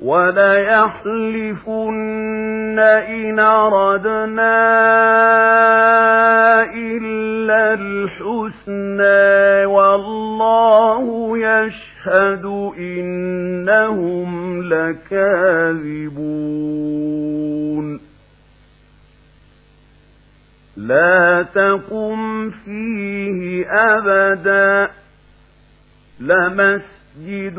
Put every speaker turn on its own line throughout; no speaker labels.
وليحلفن إن أردنا إلا الحسنى والله يشهد إنهم لكاذبون لا تقم فيه أبدا لمسجد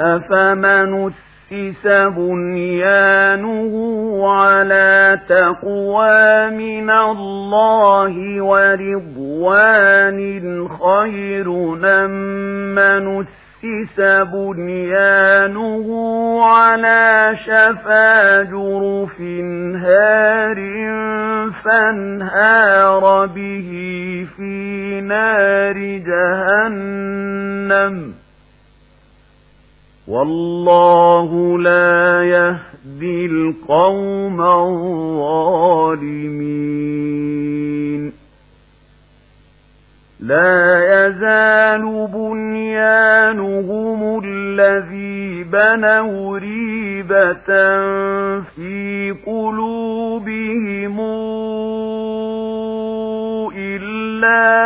أفمن أسس بنيانه على تقوى من الله ورضوان خير من أسس بنيانه على شفا جرف جهنم والله لا يهدي القوم الظالمين. لا يزال بنيانهم الذي بنوا ريبة في قلوبهم إلا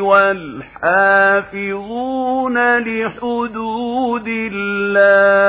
والحافظون لحدود الله